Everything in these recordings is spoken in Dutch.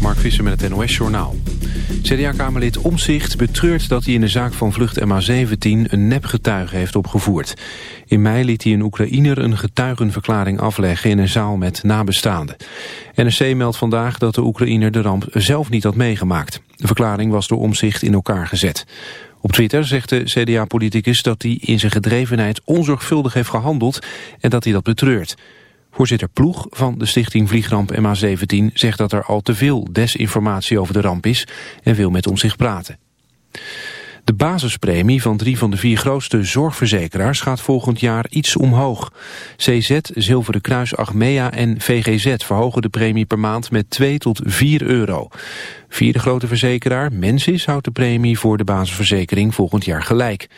Mark Visser met het NOS-journaal. CDA-kamerlid Omzicht betreurt dat hij in de zaak van vlucht MH17 een nepgetuige heeft opgevoerd. In mei liet hij een Oekraïner een getuigenverklaring afleggen in een zaal met nabestaanden. NRC meldt vandaag dat de Oekraïner de ramp zelf niet had meegemaakt. De verklaring was door Omzicht in elkaar gezet. Op Twitter zegt de CDA-politicus dat hij in zijn gedrevenheid onzorgvuldig heeft gehandeld en dat hij dat betreurt. Voorzitter Ploeg van de stichting Vliegramp MH17 zegt dat er al te veel desinformatie over de ramp is en wil met om zich praten. De basispremie van drie van de vier grootste zorgverzekeraars gaat volgend jaar iets omhoog. CZ, Zilveren Kruis, Achmea en VGZ verhogen de premie per maand met 2 tot 4 euro. Vierde grote verzekeraar, Mensis, houdt de premie voor de basisverzekering volgend jaar gelijk.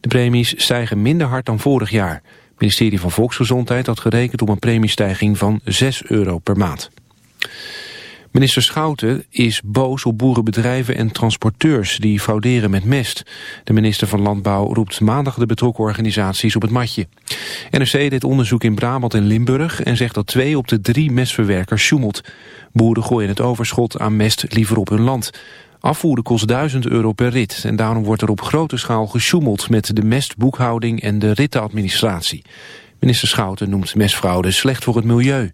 De premies stijgen minder hard dan vorig jaar. Ministerie van Volksgezondheid had gerekend op een premiestijging van 6 euro per maand. Minister Schouten is boos op boerenbedrijven en transporteurs die frauderen met mest. De minister van Landbouw roept maandag de betrokken organisaties op het matje. NRC deed onderzoek in Brabant en Limburg en zegt dat twee op de drie mestverwerkers sjoemelt. Boeren gooien het overschot aan mest liever op hun land. Afvoeren kost 1000 euro per rit en daarom wordt er op grote schaal gesjoemeld met de mestboekhouding en de rittenadministratie. Minister Schouten noemt mestfraude slecht voor het milieu.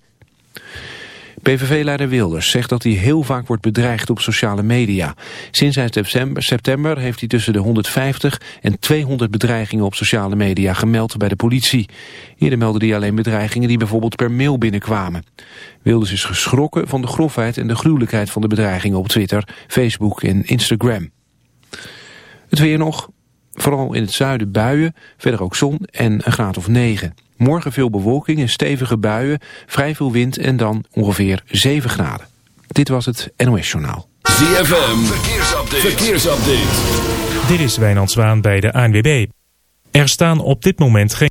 PVV-leider Wilders zegt dat hij heel vaak wordt bedreigd op sociale media. Sinds eind september, september heeft hij tussen de 150 en 200 bedreigingen op sociale media gemeld bij de politie. Eerder meldde hij alleen bedreigingen die bijvoorbeeld per mail binnenkwamen. Wilders is geschrokken van de grofheid en de gruwelijkheid van de bedreigingen op Twitter, Facebook en Instagram. Het weer nog, vooral in het zuiden buien, verder ook zon en een graad of 9. Morgen veel bewolking en stevige buien, vrij veel wind en dan ongeveer 7 graden. Dit was het NOS Journaal. ZFM, verkeersupdate. verkeersupdate. Dit is Wijnand Zwaan bij de ANWB. Er staan op dit moment geen...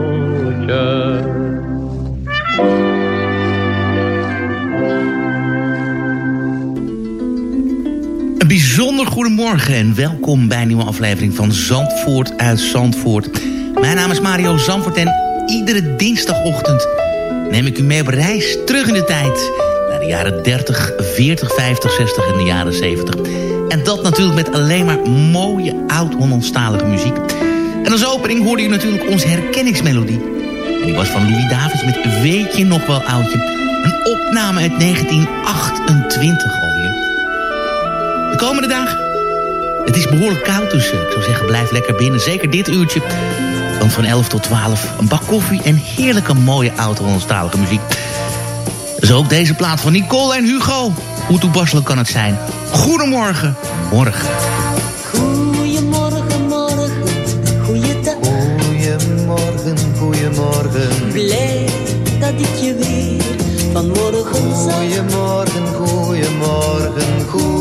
Bijzonder goedemorgen en welkom bij een nieuwe aflevering van Zandvoort uit Zandvoort. Mijn naam is Mario Zandvoort en iedere dinsdagochtend neem ik u mee op reis terug in de tijd. Naar de jaren 30, 40, 50, 60 en de jaren 70. En dat natuurlijk met alleen maar mooie oud-Hollandstalige muziek. En als opening hoorde u natuurlijk onze herkenningsmelodie. En die was van Louis Davids met Weet je nog wel oudje? Een opname uit 1928 alweer. De komende dagen. Het is behoorlijk koud, dus eh, ik zou zeggen blijf lekker binnen. Zeker dit uurtje. Want van 11 tot 12 een bak koffie en heerlijke mooie oud-Hollandstalige muziek. Zo ook deze plaat van Nicole en Hugo. Hoe toepasselijk kan het zijn? Goedemorgen. Morgen. Goedemorgen, morgen, goeiedag. Goedemorgen, goedemorgen. Blij dat ik je weer vanmorgen zag. Goedemorgen, goedemorgen, goeiedag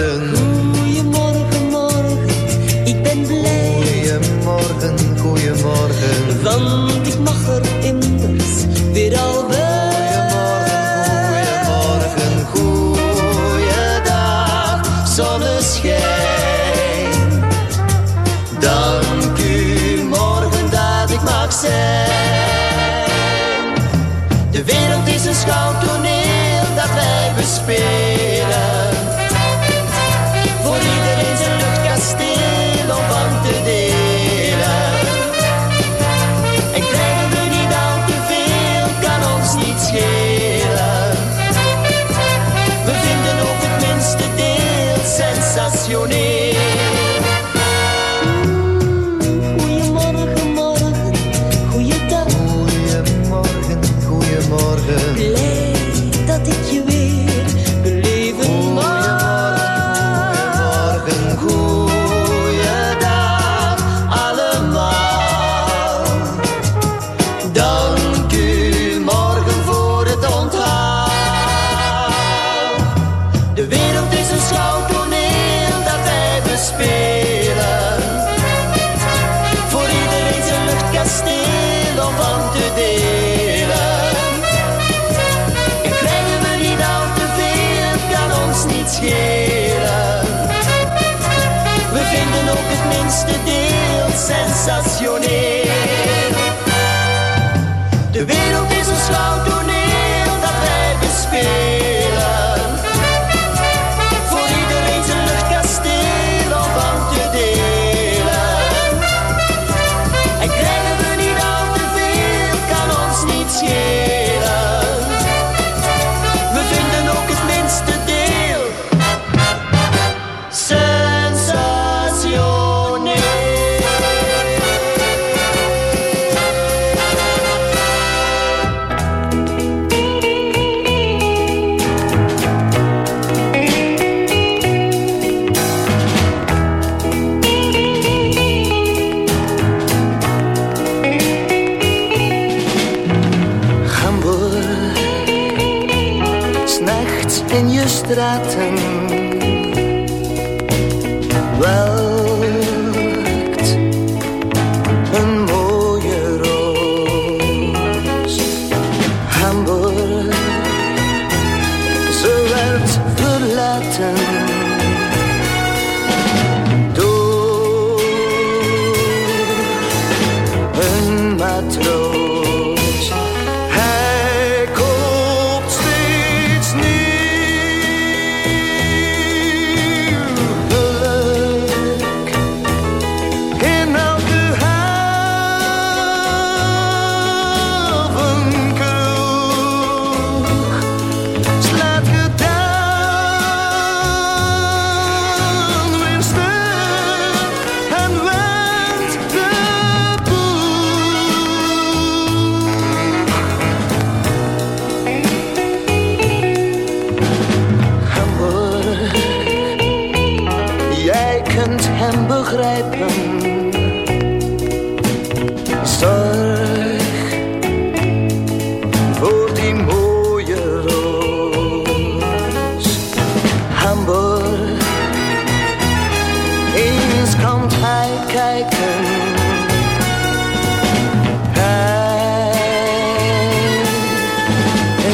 Dansen. Goedemorgen, morgen, ik ben blij. Goedemorgen, goedemorgen. Want ik mag er immers weer al bij. Dank u morgen dat ik mag zijn.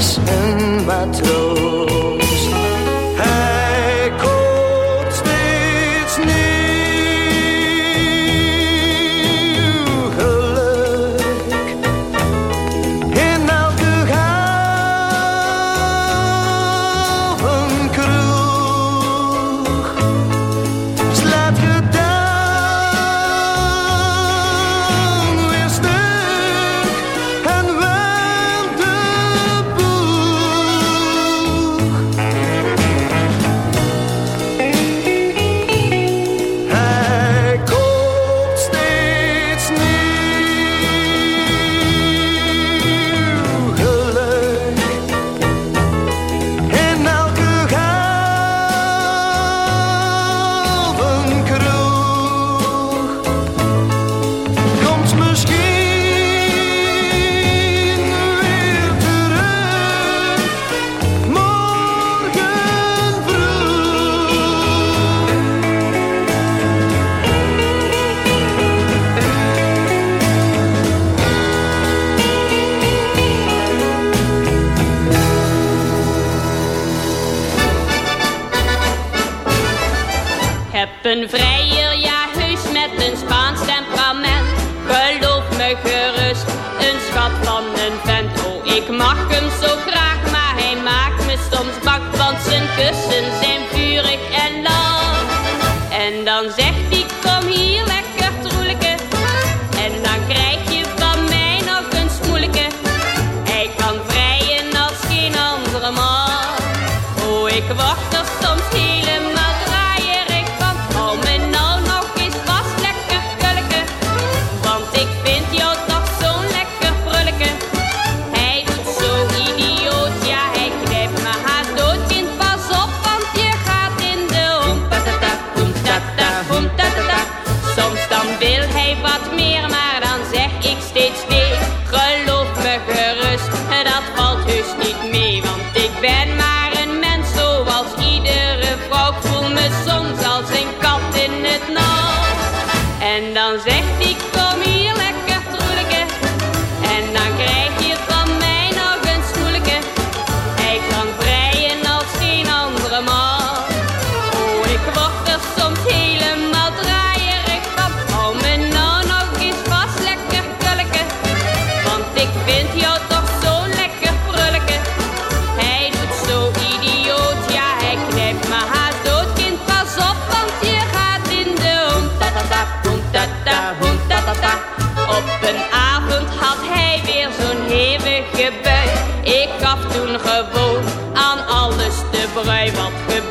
Hij is een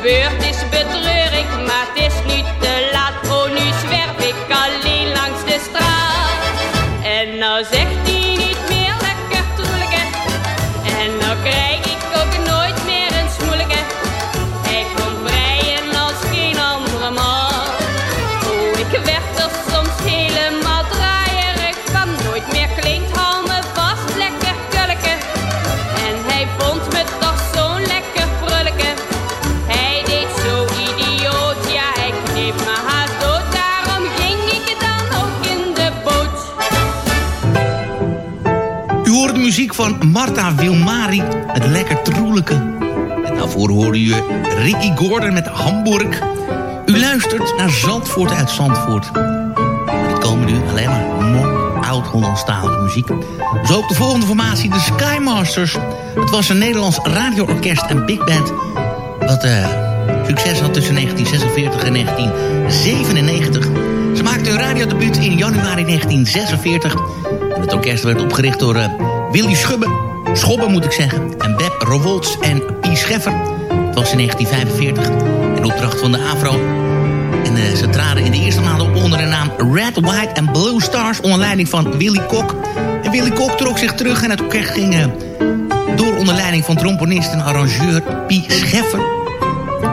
gebeurd muziek van Marta Wilmari, het lekker troelijke. En daarvoor hoorde u Ricky Gordon met Hamburg. U luistert naar Zandvoort uit Zandvoort. Er komen nu alleen maar mooi oud-Hollandstalige muziek. Zo op de volgende formatie, de Skymasters. Het was een Nederlands radioorkest en big band... wat eh, succes had tussen 1946 en 1997. Ze maakten hun radiodebuut in januari 1946... En het orkest werd opgericht door eh, Willy Schubbe, Schobbe moet ik zeggen, en Beb Rowolds en Pie Scheffer. Het was in 1945 in opdracht van de AVRO. En eh, ze traden in de eerste maanden op onder de naam Red, White en Blue Stars... onder leiding van Willy Kok. En Willy Kok trok zich terug en het orkest ging eh, door onder leiding van tromponist en arrangeur Pie Scheffer.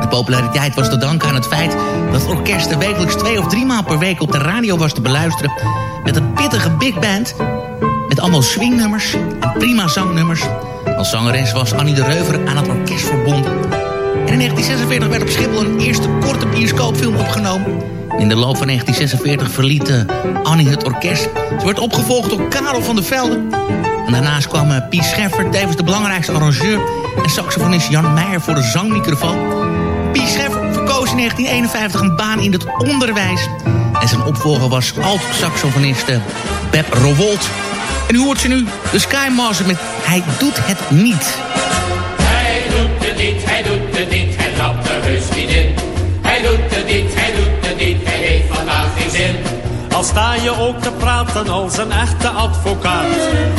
De populariteit was te danken aan het feit dat het orkest wekelijks twee of drie maal per week op de radio was te beluisteren. Met een pittige big band. Met allemaal swingnummers en prima zangnummers. Als zangeres was Annie de Reuver aan het orkest verbonden. En in 1946 werd op Schiphol een eerste korte bioscoopfilm opgenomen. In de loop van 1946 verliet eh, Annie het orkest. Ze werd opgevolgd door Karel van der Velde. En daarnaast kwam uh, Piet Scheffer, tevens de belangrijkste arrangeur... en saxofonist Jan Meijer voor de zangmicrofoon. Piet Scheffer verkoos in 1951 een baan in het onderwijs. En zijn opvolger was alt-saxofonist uh, Beb Rowold. En u hoort ze nu, de Skymaster met Hij doet het niet. Hij doet het niet, hij doet het niet, hij trapt er heus niet in. Hij doet het niet, hij doet het niet, hij heeft vandaag geen zin. Al sta je ook te praten als een echte advocaat.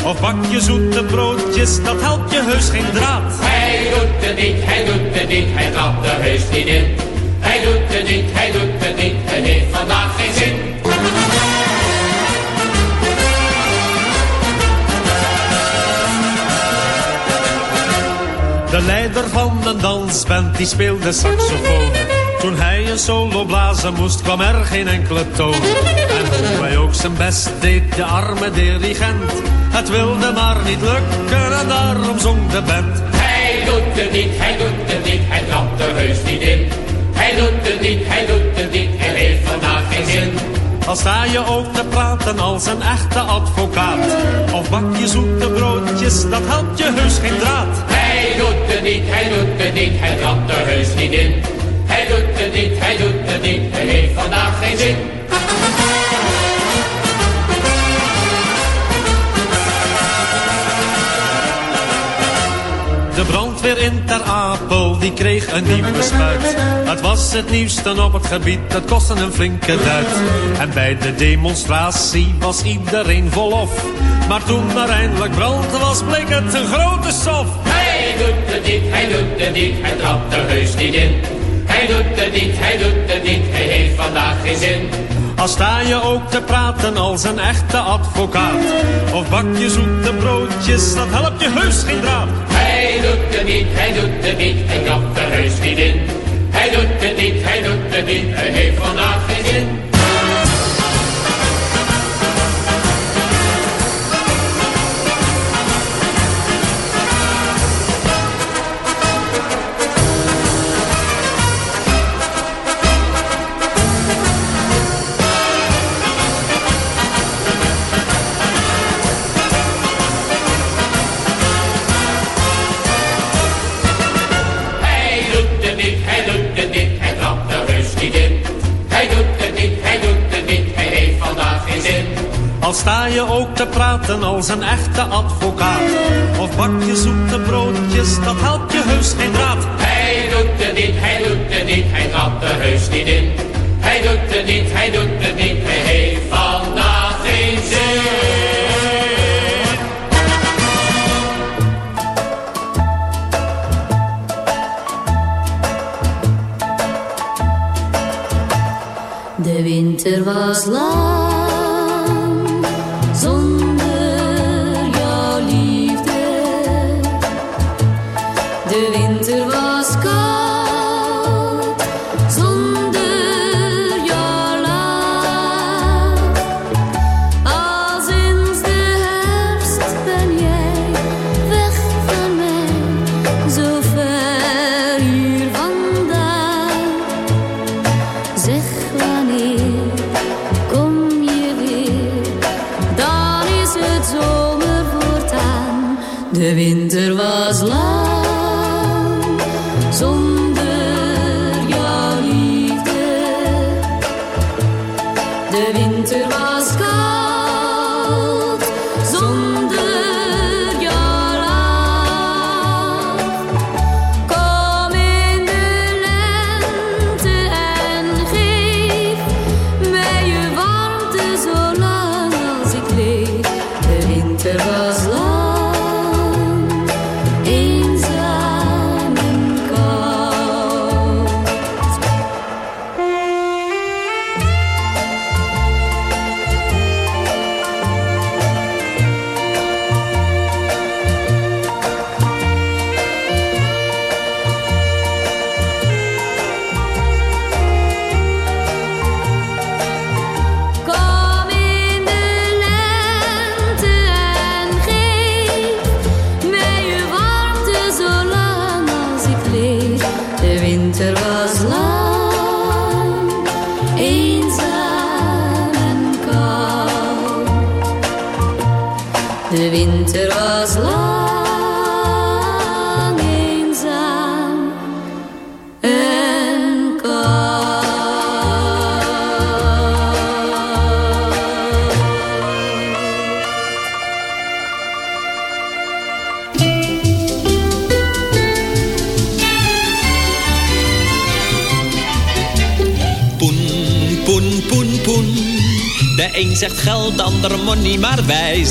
Of bak je zoete broodjes, dat helpt je heus geen draad. Hij doet het niet, hij doet het niet, hij trapt dansband die speelde saxofoon. Toen hij een solo blazen moest kwam er geen enkele toon. En hoe hij ook zijn best deed, de arme dirigent. Het wilde maar niet lukken en daarom zong de band. Hij doet het niet, hij doet het niet, hij trapt er heus niet in. Hij doet het niet, hij doet het niet, hij heeft vandaag geen zin. Al sta je ook te praten als een echte advocaat. Of bak je zoete broodjes, dat helpt je heus geen draad. Niet, hij doet het niet, hij trapt er heus niet in. Hij doet het niet, hij doet het niet, hij heeft vandaag geen zin. De brandweer in Ter Apel, die kreeg een nieuwe spuit. Het was het nieuwste op het gebied, het kostte een flinke duit. En bij de demonstratie was iedereen vol lof. Maar toen er eindelijk brand was, bleek het een grote sof. Hij doet het niet, hij doet het niet, hij trapt er heus niet in. Hij doet het niet, hij doet het niet, hij heeft vandaag geen zin. Al sta je ook te praten als een echte advocaat. Of bak je zoete broodjes, dat helpt je heus geen draad. Hij doet het niet, hij doet het niet, hij trapt er heus niet in. Hij doet het niet, hij doet het niet, hij heeft vandaag geen zin. Sta je ook te praten als een echte advocaat? Of bak je zoete broodjes, dat helpt je heus geen draad. Hij doet het niet, hij doet het niet, hij gaat er heus niet in. Hij doet het niet, hij doet het niet, hij heeft vandaag geen zin. De winter was lang.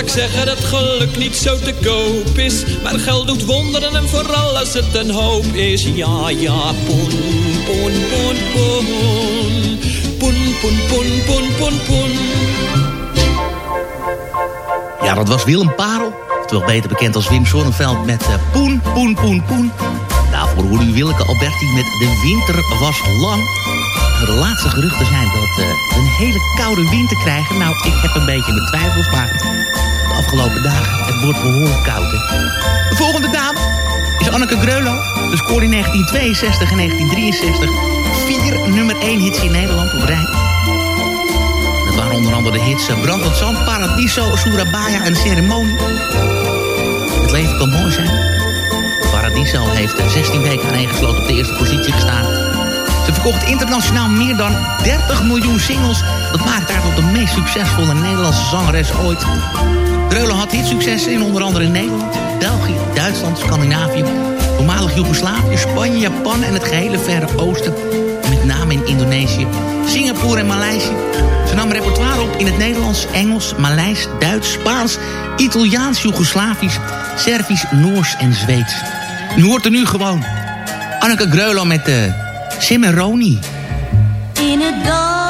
Vaak zeggen dat geluk niet zo te koop is. Maar geld doet wonderen en vooral als het een hoop is. Ja, ja, poen, poen, poen, poen. Poen, poen, poen, poen, poen, poen. Ja, dat was Willem Parel. Terwijl beter bekend als Wim Sonneveld met eh, Poen, Poen, Poen, Poen. Daarvoor hoorde u Willeke Alberti met De Winter Was Lang. De laatste geruchten zijn dat eh, we een hele koude winter krijgen. Nou, ik heb een beetje mijn twijfels, maar de afgelopen dagen, het wordt behoorlijk koud. Hè? De volgende dame is Anneke Greulow. Ze scoorde in 1962 en 1963 vier nummer 1 hits in Nederland op rij. Dat waren onder andere de hits eh, Brandend Zand, Paradiso, Surabaya en Ceremonie. Het leven kan mooi zijn. Paradiso heeft eh, 16 weken aan gesloten op de eerste positie gestaan. Ze verkocht internationaal meer dan 30 miljoen singles. Dat maakt haar tot de meest succesvolle Nederlandse zangeres ooit. Dreulen had dit succes in onder andere Nederland, België, Duitsland, Scandinavië, voormalig Joegoslavië, Spanje, Japan en het gehele Verre Oosten. Met name in Indonesië, Singapore en Maleisië. Ze nam repertoire op in het Nederlands, Engels, Maleis, Duits, Spaans, Italiaans, Joegoslavisch, Servisch, Noors en Zweeds. U hoort er nu gewoon Anneke Greulow met de Cimarroni. In het dal,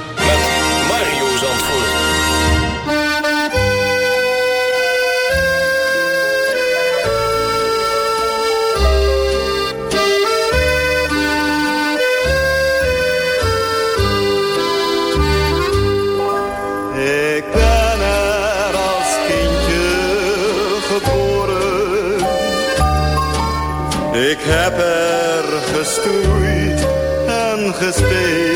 gespeeld.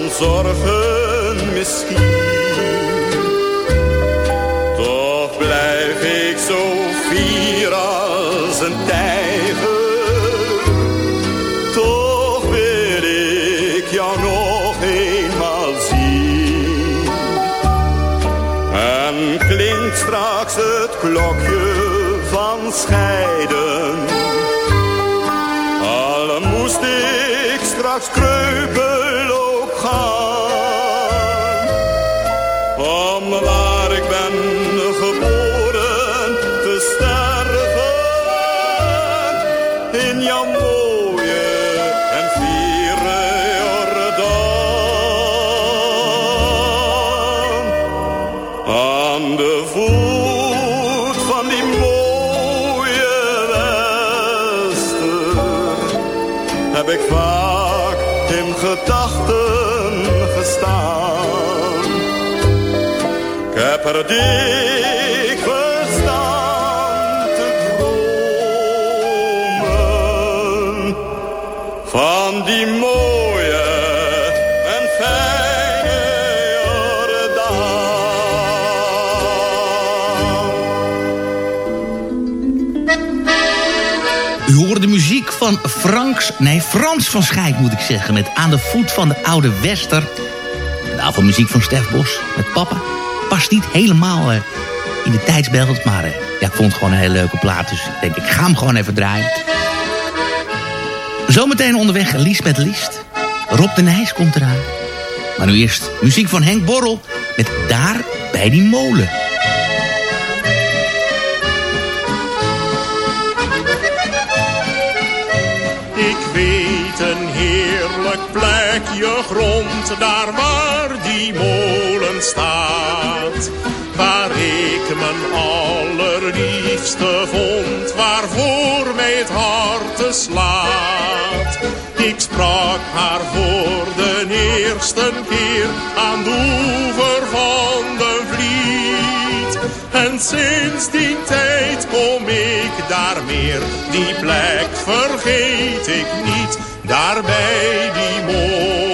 Van zorgen misschien. Toch blijf ik zo fier als een tijger, toch wil ik jou nog eenmaal zien. En klinkt straks het klokje van scheiden. Gedachten gestaan. Ik heb van Franks, nee, Frans van Schijk moet ik zeggen... met Aan de voet van de oude Wester. Nou, van muziek van Stef Bos met Papa. Past niet helemaal eh, in de tijdsbeeld, maar eh, ja, ik vond het gewoon een hele leuke plaat. Dus ik denk, ik ga hem gewoon even draaien. Zometeen onderweg Lies met Liest. Rob de Nijs komt eraan. Maar nu eerst muziek van Henk Borrel met Daar bij die molen. Grond, daar waar die molen staat. Waar ik mijn allerliefste vond, waarvoor mij het hart slaat. Ik sprak haar voor de eerste keer aan de oever van de vliet. En sinds die tijd kom ik daar meer, die plek vergeet ik niet, daar bij die molen.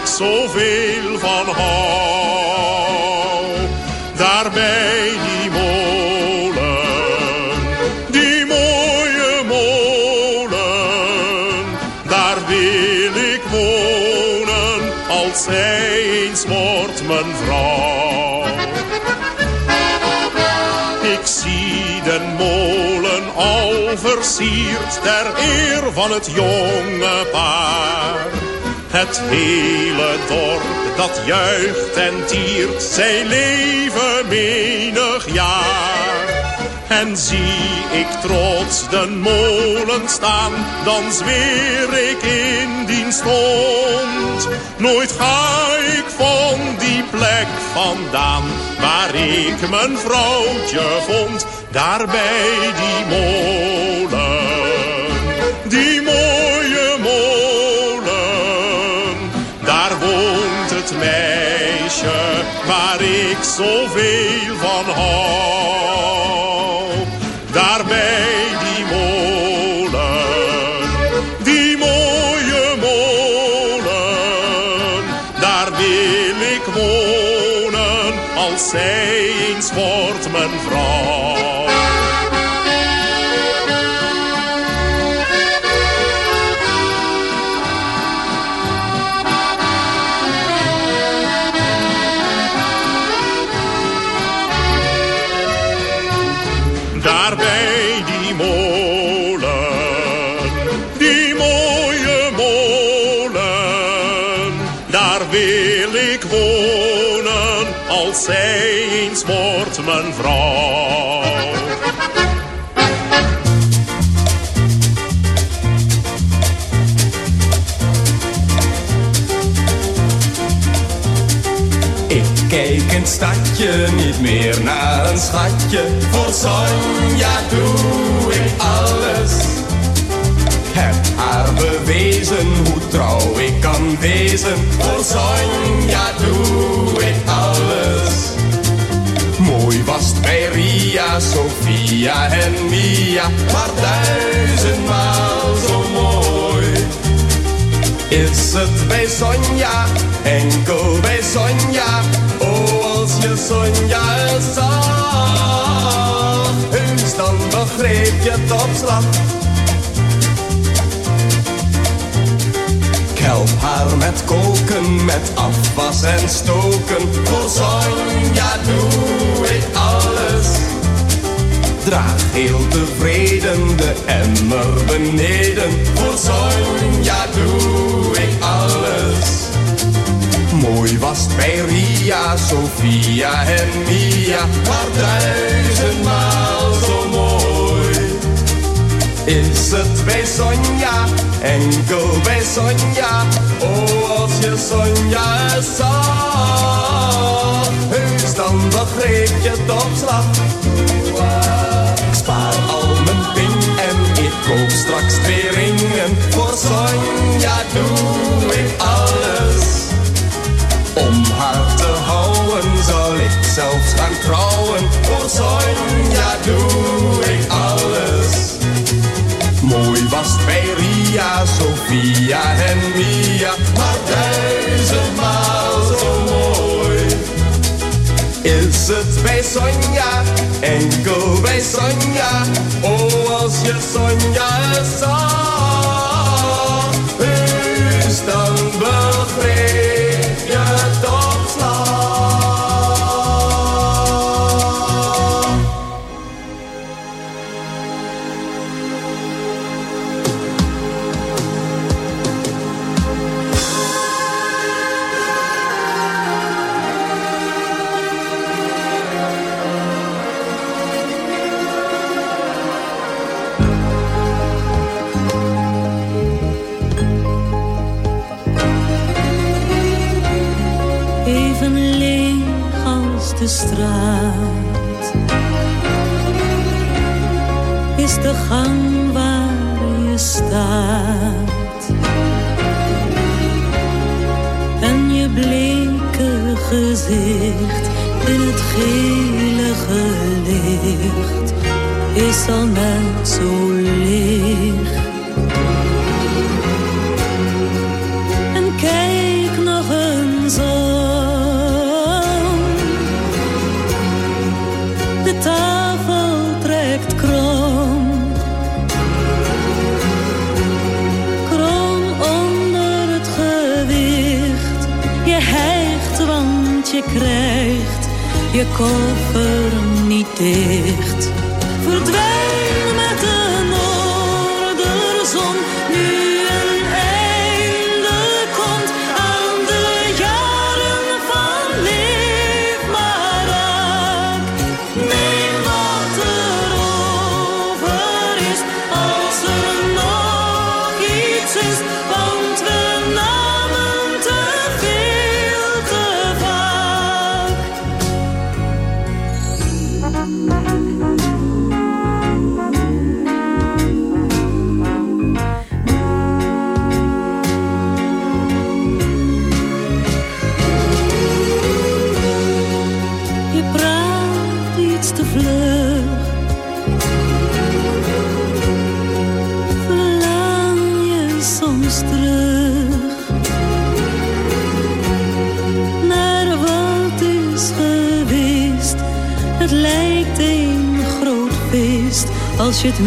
Ik zoveel van hou. Daar bij die molen, die mooie molen, daar wil ik wonen als zij eens wordt mijn vrouw. Ik zie den molen al versierd ter eer van het jonge paar. Het hele dorp dat juicht en tiert zijn leven menig jaar. En zie ik trots de molen staan, dan zweer ik in dien stond. Nooit ga ik van die plek vandaan, waar ik mijn vrouwtje vond, daar bij die molen. Waar ik zoveel van hou. Mijn vrouw. Ik kijk het stadje niet meer naar een schatje. Voor Sonja doe ik alles. Heb haar bewezen hoe trouw ik kan wezen. Voor Sonja doe ik alles. Mooi was het bij Ria, Sofia en Mia. Maar duizendmaal zo mooi. Is het bij Sonja, enkel bij Sonja. Oh, als je Sonja zag. Heus dan begreep je het slag. Help haar met koken, met afwas en stoken. Voor Sonja doe ik alles. Draag heel tevreden de emmer beneden. Voor Sonja doe ik alles. Mooi was bij Ria, Sofia en Mia. Maar. Is het bij Sonja, enkel bij Sonja. Oh, als je Sonja zag. noodopslag. Ik spaar al mijn ping en ik koop straks twee ringen. Voor Sonja doe ik alles. Om haar te houden zal ik zelfs gaan trouwen. Voor Sonja doe ik alles. Mooi was bij Ria, Sofia en Mia, maar duizendmaal zo mooi. Is het bij Sonja, enkel bij Sonja, oh als je Sonja zag, gezicht in het gelige licht is al net zo leeg. Je koffer niet dicht. Verdwijn als je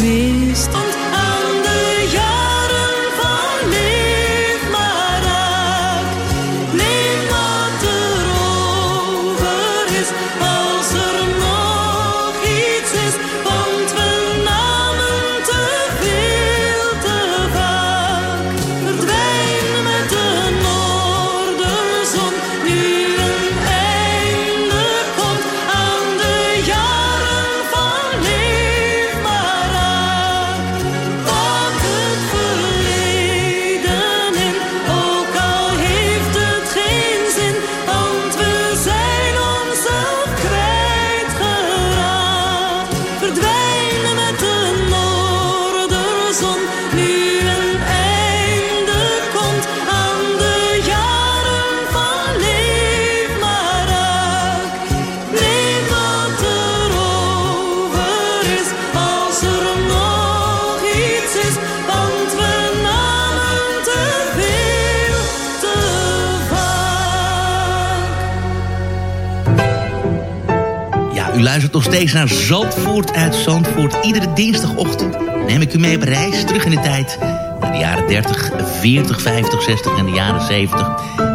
steeds naar Zandvoort uit Zandvoort. Iedere dinsdagochtend neem ik u mee op reis terug in de tijd. Naar de jaren 30, 40, 50, 60 en de jaren 70.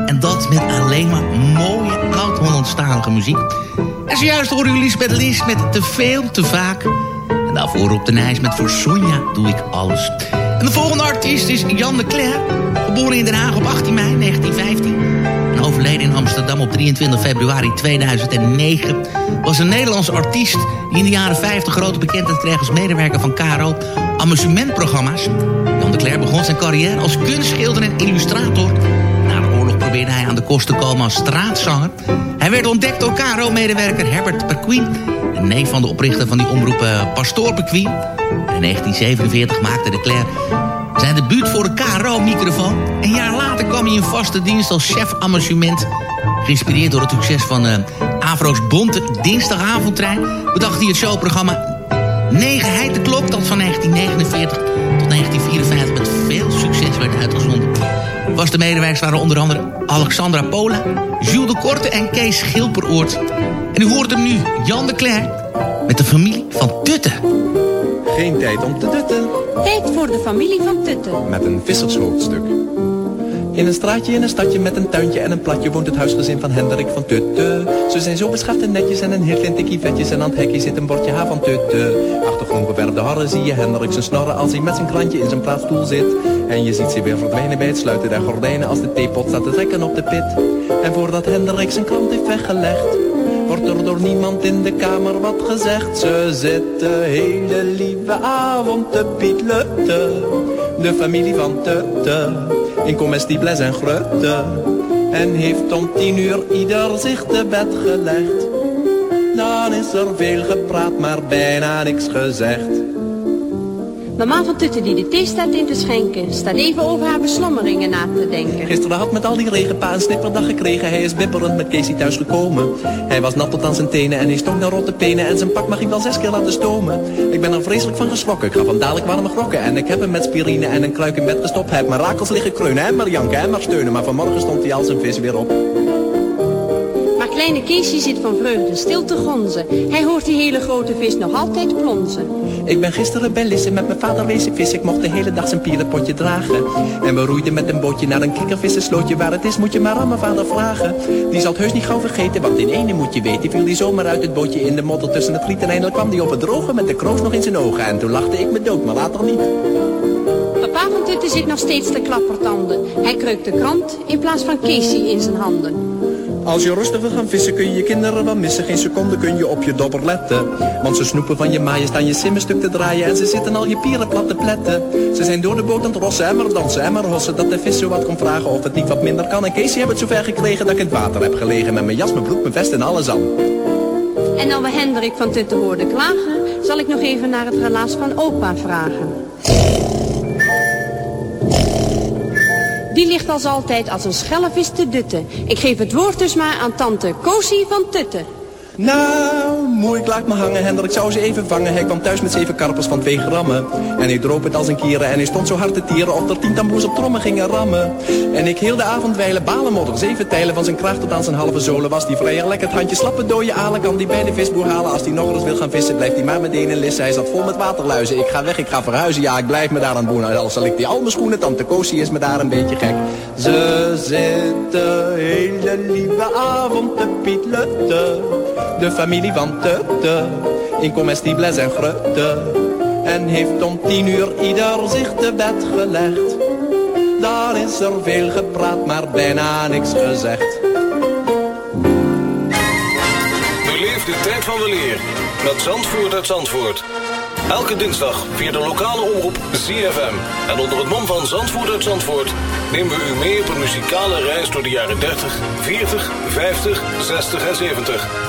En dat met alleen maar mooie oud-Hollandstalige muziek. En zojuist horen u Lisbeth Lis met Te Veel, Te Vaak. En daarvoor op de Nijs met Voor Sonja doe ik alles. En de volgende artiest is Jan de Cler. Geboren in Den Haag op 18 mei 1915. En overleden in Amsterdam op 23 februari 2009... was een Nederlandse artiest die in de jaren 50 grote bekendheid kreeg... als medewerker van Caro amusementprogramma's. Jan de Cler begon zijn carrière als kunstschilder en illustrator. Na de oorlog probeerde hij aan de kost te komen als straatzanger. Hij werd ontdekt door KRO-medewerker Herbert Perquin... een neef van de oprichter van die omroep eh, Pastoor Perquin. In 1947 maakte de Claire zijn debuut voor de KRO-microfoon. Een jaar later kwam hij in vaste dienst als chef amusement. Geïnspireerd door het succes van uh, Avro's Bonte Dinsdagavondtrein... bedacht hij het showprogramma Negenheid de Klok... dat van 1949 tot 1954 met veel succes werd uitgezonden. Vaste medewerkers waren onder andere Alexandra Pola... Jules de Korte en Kees Schilperoort. En u hoort hem nu, Jan de Cler... met de familie van Tutten. Geen tijd om te dutten. Tijd voor de familie van Tutten. Met een vissershoofdstuk. In een straatje in een stadje met een tuintje en een platje woont het huisgezin van Hendrik van Tutte. Ze zijn zo beschaafd en netjes en een heel klein tikkie vetjes en aan het hekje zit een bordje H van Tutte. Achter geverfde harren zie je Hendrik zijn snorren als hij met zijn krantje in zijn plaatsstoel zit. En je ziet ze weer verdwijnen bij het sluiten der gordijnen als de theepot staat te trekken op de pit. En voordat Hendrik zijn krant heeft weggelegd, wordt er door niemand in de kamer wat gezegd. Ze zitten hele lieve avond te pietlutten, de familie van Tutte, in comestibles en grutte. En heeft om tien uur ieder zich te bed gelegd. Dan is er veel gepraat, maar bijna niks gezegd. Mama van Tutten die de thee staat in te schenken... staat even over haar beslommeringen na te denken. Gisteren had met al die regenpa een snipperdag gekregen. Hij is bibberend met Casey thuis gekomen. Hij was nat tot aan zijn tenen en hij stonk naar rotte penen. En zijn pak mag ik wel zes keer laten stomen. Ik ben er vreselijk van geschrokken. Ik gaf hem dadelijk warme grokken. En ik heb hem met spirine en een kruik in bed gestopt. Hij heeft mijn rakels liggen kreunen en maar janken en maar steunen. Maar vanmorgen stond hij als een vis weer op. Kleine Keesje zit van vreugde stil te gonzen. Hij hoort die hele grote vis nog altijd plonzen. Ik ben gisteren bij Lisse met mijn vader wezen vis. Ik mocht de hele dag zijn pierenpotje dragen. En we roeiden met een bootje naar een kikkervissenslootje. Waar het is moet je maar aan mijn vader vragen. Die zal het heus niet gauw vergeten, want in ene moet je weten. Viel die zomaar uit het bootje in de modder tussen het riet. En eindelijk kwam die op het droge met de kroos nog in zijn ogen. En toen lachte ik me dood, maar later niet. Papa van Tutten zit nog steeds te klappertanden. Hij kreukt de krant in plaats van Casey in zijn handen. Als je rustig wil gaan vissen kun je je kinderen wel missen. Geen seconde kun je op je dobber letten. Want ze snoepen van je maaien staan je simmen stuk te draaien. En ze zitten al je pieren plat te pletten. Ze zijn door de boot aan het rossen en maar dansen en maar hossen. Dat de vis zo wat komt vragen of het niet wat minder kan. En Casey heeft het zover gekregen dat ik in het water heb gelegen. Met mijn jas, mijn broek, mijn vest en alles aan. En dan we Hendrik van Tutten hoorden klagen... zal ik nog even naar het relaas van opa vragen. Die ligt als altijd als een schellevis te dutten. Ik geef het woord dus maar aan tante Kosie van Tutten. Nou, moe, ik laat me hangen, Hendrik zou ze even vangen. Hij kwam thuis met zeven karpers van twee grammen. En hij droop het als een kieren en hij stond zo hard te tieren... of er tien tamboers op trommen gingen rammen. En ik heel de avond wijlen, balen modder, zeven tijlen... van zijn kracht tot aan zijn halve zolen was die vrijer. Lekker het handje slappe dooie alen, kan die bij de visboer halen. Als hij nog eens wil gaan vissen, blijft hij maar meteen in lissen. Hij zat vol met waterluizen, ik ga weg, ik ga verhuizen. Ja, ik blijf me daar aan doen, al zal ik die al mijn schoenen... tante Kosie is me daar een beetje gek. Ze zitten hele lieve avond te pietlutten. De familie van Tutte, in comestibles en grutte. En heeft om tien uur ieder zich te bed gelegd. Daar is er veel gepraat, maar bijna niks gezegd. Beleef de tijd van de leer met Zandvoort uit Zandvoort. Elke dinsdag via de lokale omroep ZFM. En onder het mom van Zandvoort uit Zandvoort nemen we u mee op een muzikale reis door de jaren 30, 40, 50, 60 en 70.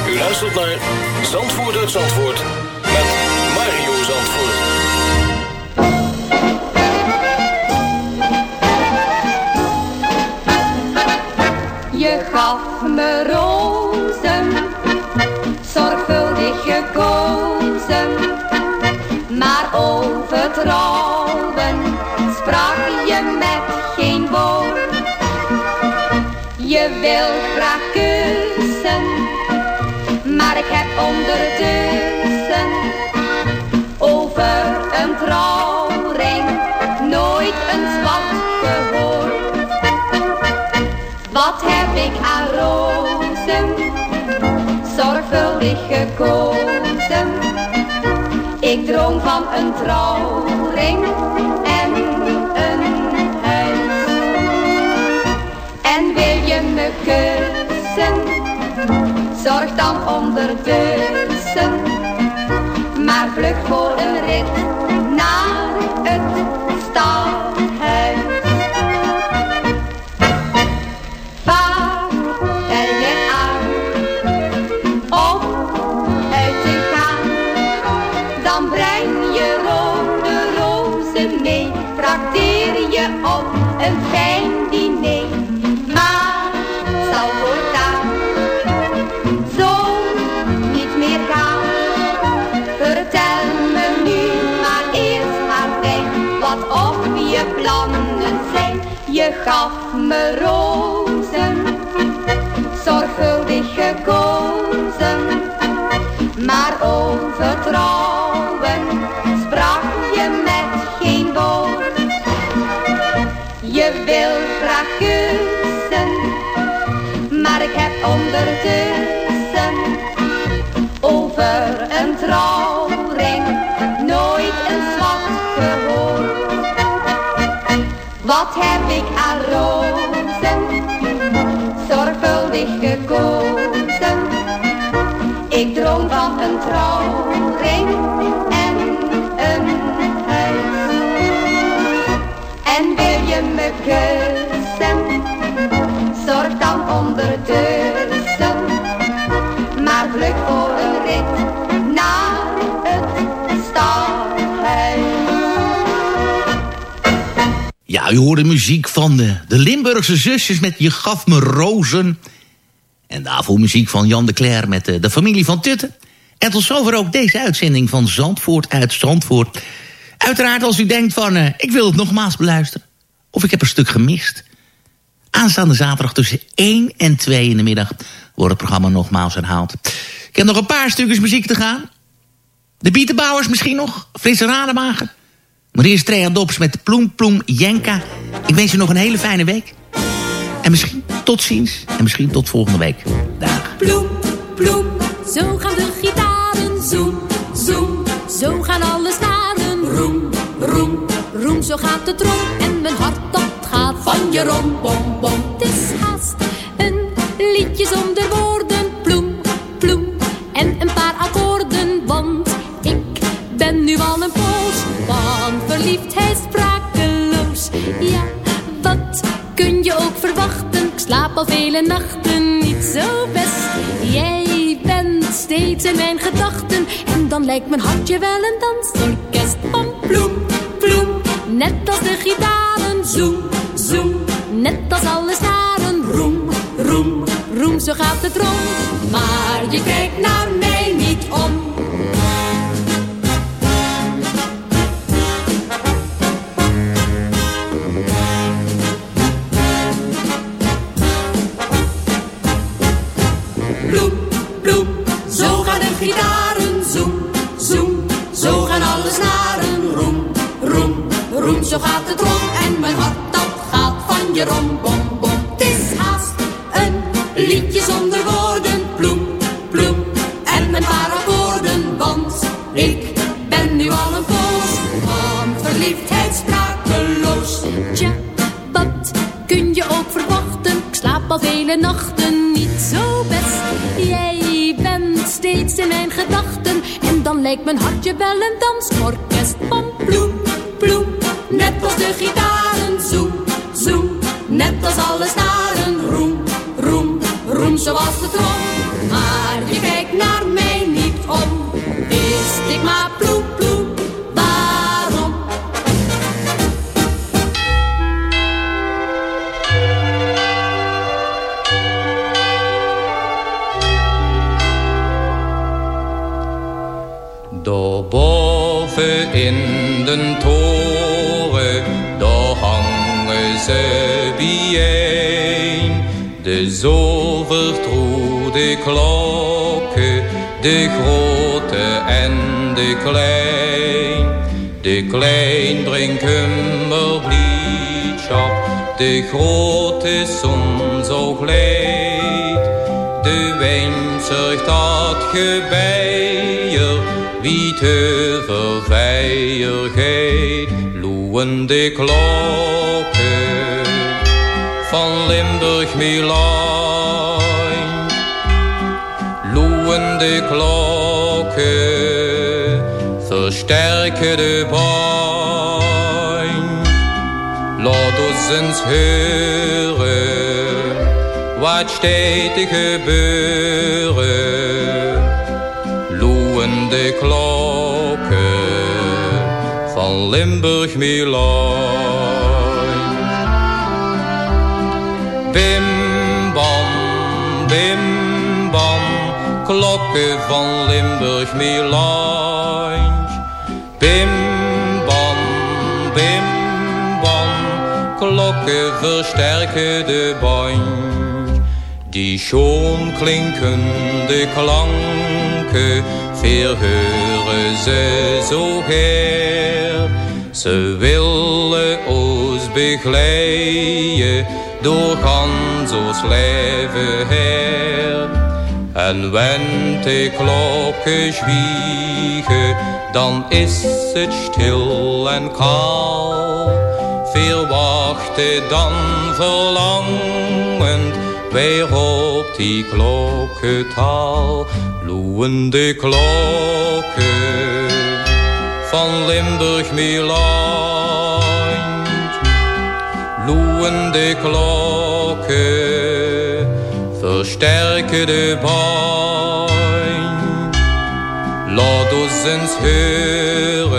U luistert naar Zandvoort uit Zandvoort met Mario Zandvoort. Je gaf me rozen, zorgvuldig gekozen, maar over trouwen sprak je met geen woord. Je wil graag ondertussen over een trouwring nooit een zwart gehoord. Wat heb ik aan rozen zorgvuldig gekozen? Ik droom van een trouwring dan ondertussen. Maar vlug voor een rit naar het je plannen zijn. Je gaf me rozen, zorgvuldig gekozen, maar over trouwen sprak je met geen woord. Je wil graag kussen, maar ik heb ondertussen over een trouwring nooit een zwart gehoord. Wat heb ik aan rozen zorgvuldig gekozen? Ik droom van een trouwring en een huis. En wil je me kussen, zorg dan ondertussen Ja, u hoorde muziek van de, de Limburgse zusjes met Je gaf me rozen. En daarvoor muziek van Jan de Cler met de, de familie van Tutten. En tot zover ook deze uitzending van Zandvoort uit Zandvoort. Uiteraard als u denkt van, eh, ik wil het nogmaals beluisteren. Of ik heb een stuk gemist. Aanstaande zaterdag tussen 1 en 2 in de middag wordt het programma nogmaals herhaald. Ik heb nog een paar stukjes muziek te gaan. De Bietenbouwers misschien nog. Frisse Rademacher. Maar eerst Trea Dops met Ploem Ploem Jenka. Ik wens u nog een hele fijne week. En misschien tot ziens. En misschien tot volgende week. Dag. Ploem, ploem, zo gaan de gitaren. Zoem, zoem, zo gaan alle snaren. Roem, roem, roem, zo gaat de trom. En mijn hart dat gaat van je rom, bom, bom. Het is haast een liedje zonder verliefdheid sprakeloos. Ja, wat kun je ook verwachten? Ik slaap al vele nachten niet zo best. Jij bent steeds in mijn gedachten. En dan lijkt mijn hartje wel een dansorkest van ploem, ploem. Net als de gitaren, zoem, zoem. Net als alle snaren, roem, roem, roem. Zo gaat het rond. Maar je kijkt naar mij niet om. Je rom, bom, bom. Het is haast een liedje zonder woorden. Bloem, bloem, en een paar akkoorden. Want ik ben nu al een poos van verliefdheid sprakeloos. Tja, wat kun je ook verwachten? Ik slaap al vele nachten niet zo best. Jij bent steeds in mijn gedachten. En dan lijkt mijn hartje wel een dansorkest van ploem, ploem. Net als de gitaren, zoals de trom. Maar je kijkt naar mij niet om. Wist ik maar ploem, ploem. Waarom? Daarboven in den toren, daar hangen ze bijeen. De zovertrouwde klokken, de grote en de klein. De klein brengt kummerbliedschap de grote zon zo glijdt. De wind zorgt dat gebeier, wie te verveiligheid. Loeien de klokken van Limburg Milaan. Loeien de klokken versterken de pijn. Laat ons eens horen wat te gebeuren. Loeien de klokken van Limburg Milaan. Bim bam, bim bam, klokken van Limburg Milaan. Bim bam, bim bam, klokken versterken de band. Die schoon klinkende klanken, verheuren ze zo her. Ze willen ons begeleiden door gans ons leven her. En wenn de klokken zwiegen, dan is het stil en kaal. Veel wachten dan verlangend, weer op die klokkentaal. Loeien de klokken van Limburg Milaan. Loeien de klokken versterken de pijn. Laat ons horen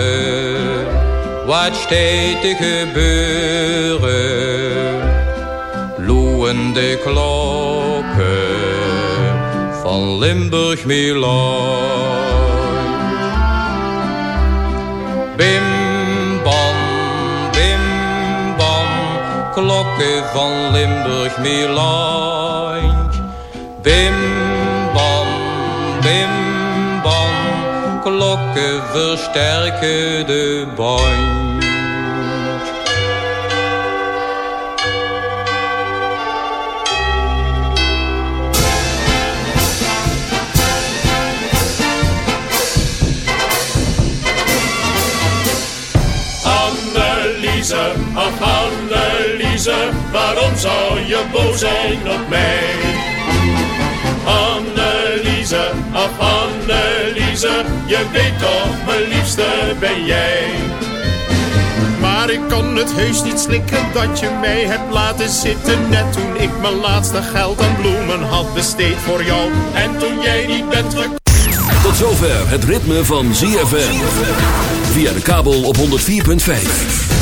wat steeds te gebeuren. De klokken van Limburg klokken van Limburg Milaan. Bim bam, bim bam, klokken versterken de band. Waarom zou je boos zijn op mij? Anneliese, ach Anneliese, je weet toch, mijn liefste ben jij. Maar ik kan het heus niet slikken dat je mij hebt laten zitten Net toen ik mijn laatste geld aan bloemen had besteed voor jou En toen jij niet bent gekomen Tot zover het ritme van ZFM. Via de kabel op 104.5.